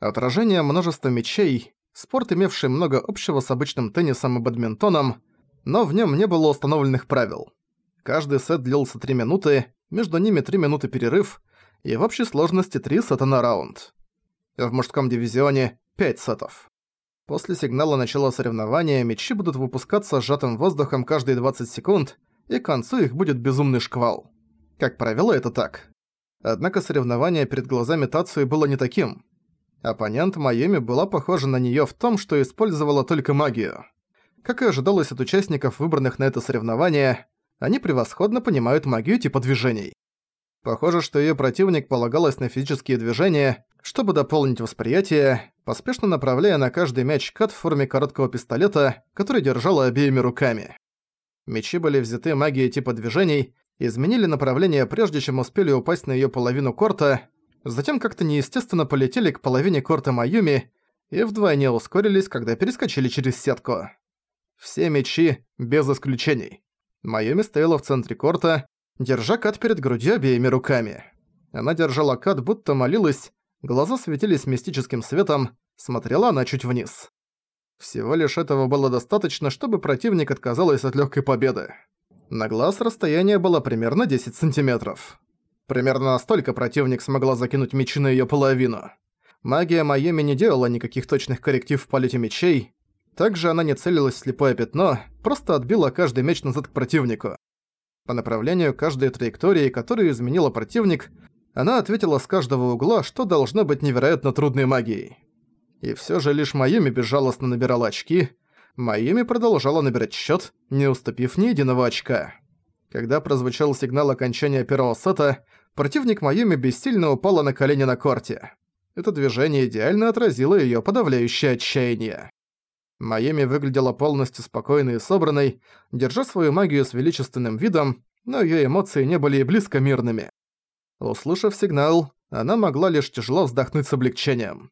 Отражение множества мячей, спорт, имевший много общего с обычным теннисом и бадминтоном, но в нем не было установленных правил. Каждый сет длился 3 минуты, между ними 3 минуты перерыв, и в общей сложности 3 сета на раунд. В мужском дивизионе 5 сетов. После сигнала начала соревнования мячи будут выпускаться сжатым воздухом каждые 20 секунд, и к концу их будет безумный шквал. Как правило, это так. Однако соревнование перед глазами Тацуи было не таким. Оппонент Майами была похожа на неё в том, что использовала только магию. Как и ожидалось от участников, выбранных на это соревнование, они превосходно понимают магию типа движений. Похоже, что её противник полагалась на физические движения, чтобы дополнить восприятие, поспешно направляя на каждый мяч кат в форме короткого пистолета, который держала обеими руками. Мячи были взяты магией типа движений, изменили направление прежде чем успели упасть на её половину корта, затем как-то неестественно полетели к половине корта Майюми и вдвойне ускорились, когда перескочили через сетку. Все мячи, без исключений. Майюми стояла в центре корта, держа кат перед грудью обеими руками. Она держала кат, будто молилась, глаза светились мистическим светом, смотрела она чуть вниз. Всего лишь этого было достаточно, чтобы противник отказалась от легкой победы. На глаз расстояние было примерно 10 сантиметров. Примерно настолько противник смогла закинуть мечи на её половину. Магия Майами не делала никаких точных корректив в полете мечей, также она не целилась в слепое пятно, просто отбила каждый меч назад к противнику. По направлению каждой траектории, которую изменила противник, она ответила с каждого угла, что должно быть невероятно трудной магией. И всё же лишь Майюми безжалостно набирала очки, Майюми продолжала набирать счёт, не уступив ни единого очка. Когда прозвучал сигнал окончания первого сета, противник Майюми бессильно упала на колени на корте. Это движение идеально отразило её подавляющее отчаяние. Майами выглядела полностью спокойной и собранной, держа свою магию с величественным видом, но её эмоции не были и близко мирными. Услышав сигнал, она могла лишь тяжело вздохнуть с облегчением.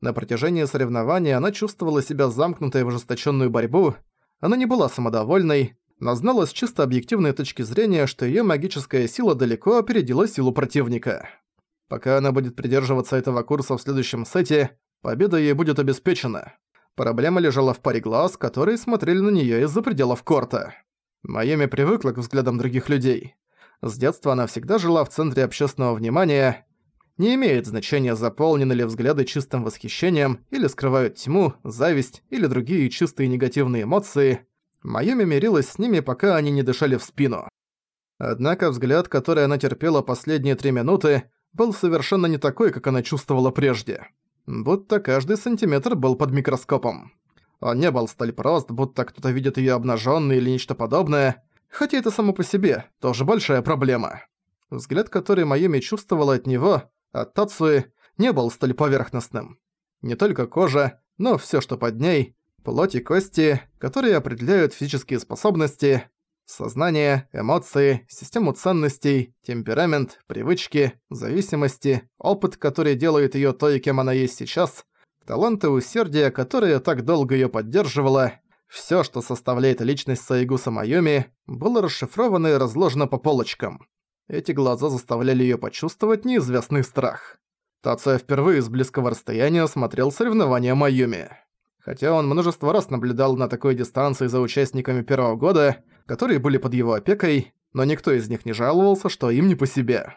На протяжении соревнования она чувствовала себя замкнутой в ожесточенную борьбу, она не была самодовольной, но знала с чисто объективной точки зрения, что её магическая сила далеко опередила силу противника. Пока она будет придерживаться этого курса в следующем сете, победа ей будет обеспечена. Проблема лежала в паре глаз, которые смотрели на неё из-за пределов корта. Майами привыкла к взглядам других людей. С детства она всегда жила в центре общественного внимания. Не имеет значения, заполнены ли взгляды чистым восхищением, или скрывают тьму, зависть или другие чистые негативные эмоции. Майами мирилась с ними, пока они не дышали в спину. Однако взгляд, который она терпела последние три минуты, был совершенно не такой, как она чувствовала прежде будто каждый сантиметр был под микроскопом. Он не был столь прост, будто кто-то видит её обнажённой или нечто подобное, хотя это само по себе тоже большая проблема. Взгляд, который Майюми чувствовала от него, от Тацуи, не был столь поверхностным. Не только кожа, но всё, что под ней, плоть и кости, которые определяют физические способности, Сознание, эмоции, систему ценностей, темперамент, привычки, зависимости, опыт, который делает её той, кем она есть сейчас, таланты усердия, которые так долго её поддерживала, всё, что составляет личность Саигуса Майоми, было расшифровано и разложено по полочкам. Эти глаза заставляли её почувствовать неизвестный страх. Тация впервые с близкого расстояния смотрел соревнования Майоми. Хотя он множество раз наблюдал на такой дистанции за участниками первого года, которые были под его опекой, но никто из них не жаловался, что им не по себе.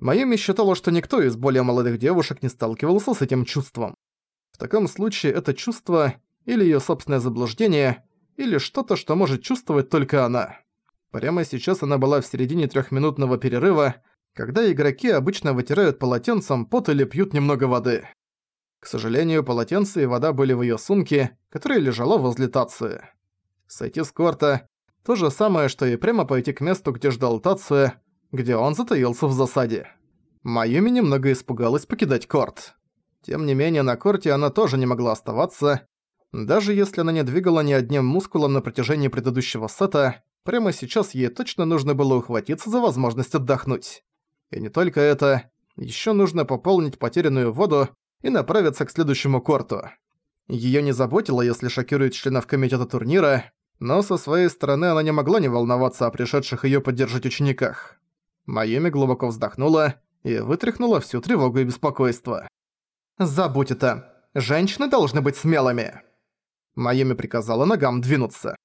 Майами считала, что никто из более молодых девушек не сталкивался с этим чувством. В таком случае это чувство или её собственное заблуждение, или что-то, что может чувствовать только она. Прямо сейчас она была в середине трёхминутного перерыва, когда игроки обычно вытирают полотенцем пот или пьют немного воды. К сожалению, полотенце и вода были в её сумке, которая лежала возле Тации. Сойти с корта то же самое, что и прямо пойти к месту, где ждал Тация, где он затаился в засаде. Майюми немного испугалась покидать корт. Тем не менее, на корте она тоже не могла оставаться. Даже если она не двигала ни одним мускулом на протяжении предыдущего сета, прямо сейчас ей точно нужно было ухватиться за возможность отдохнуть. И не только это, ещё нужно пополнить потерянную воду и направиться к следующему корту. Её не заботило, если шокирует членов комитета турнира, но со своей стороны она не могла не волноваться о пришедших её поддержать учениках. Майами глубоко вздохнула и вытряхнула всю тревогу и беспокойство. «Забудь это. Женщины должны быть смелыми!» Майами приказала ногам двинуться.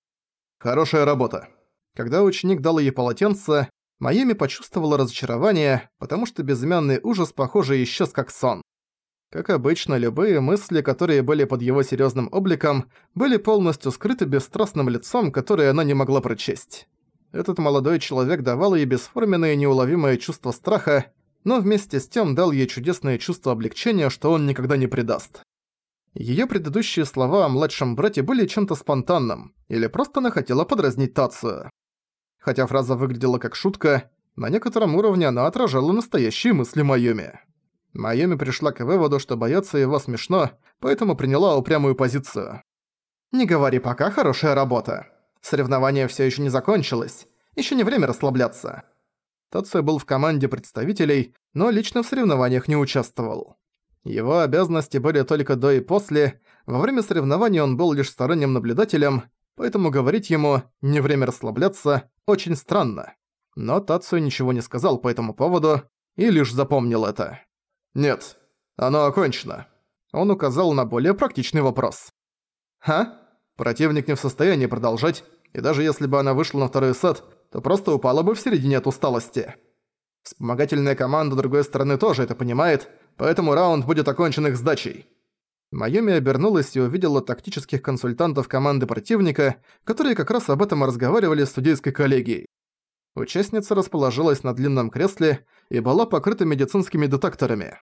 «Хорошая работа». Когда ученик дал ей полотенце, Майами почувствовала разочарование, потому что безымянный ужас, похоже, исчез как сон. Как обычно, любые мысли, которые были под его серьезным обликом, были полностью скрыты бесстрастным лицом, которое она не могла прочесть. Этот молодой человек давал ей бесформенное неуловимое чувство страха, но вместе с тем дал ей чудесное чувство облегчения, что он никогда не предаст. Её предыдущие слова о младшем брате были чем-то спонтанным, или просто она хотела подразнить Тацию. Хотя фраза выглядела как шутка, на некотором уровне она отражала настоящие мысли Майоми. Майоми пришла к выводу, что бояться его смешно, поэтому приняла упрямую позицию. «Не говори пока, хорошая работа. Соревнование всё ещё не закончилось. Ещё не время расслабляться». Тация был в команде представителей, но лично в соревнованиях не участвовал. Его обязанности были только до и после, во время соревнований он был лишь сторонним наблюдателем, поэтому говорить ему «не время расслабляться» очень странно. Но Тацию ничего не сказал по этому поводу и лишь запомнил это. «Нет, оно окончено». Он указал на более практичный вопрос. «Ха? Противник не в состоянии продолжать, и даже если бы она вышла на второй сет, то просто упала бы в середине от усталости. Вспомогательная команда другой стороны тоже это понимает, поэтому раунд будет окончен их сдачей. Майоми обернулась и увидела тактических консультантов команды противника, которые как раз об этом разговаривали с судейской коллегией. Участница расположилась на длинном кресле и была покрыта медицинскими детекторами.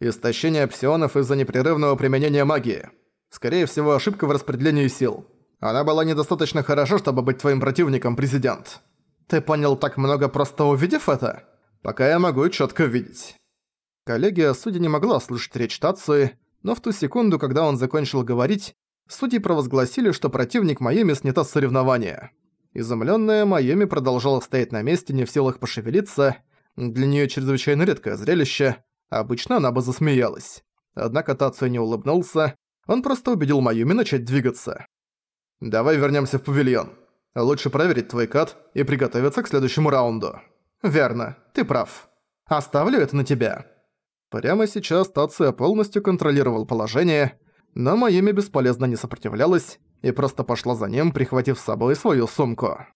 Истощение псионов из-за непрерывного применения магии. Скорее всего, ошибка в распределении сил. Она была недостаточно хороша, чтобы быть твоим противником, президент. Ты понял так много, просто увидев это? Пока я могу чётко видеть». Коллегия судьи не могла слышать речь Тации, но в ту секунду, когда он закончил говорить, судьи провозгласили, что противник Майами снята с соревнования. Изумлённая Майами продолжала стоять на месте, не в силах пошевелиться. Для неё чрезвычайно редкое зрелище. Обычно она бы засмеялась. Однако Тацию не улыбнулся, он просто убедил Майюми начать двигаться. «Давай вернёмся в павильон. Лучше проверить твой кат и приготовиться к следующему раунду». «Верно, ты прав. Оставлю это на тебя». Прямо сейчас Тация полностью контролировал положение, но Майами бесполезно не сопротивлялась и просто пошла за ним, прихватив с собой свою сумку.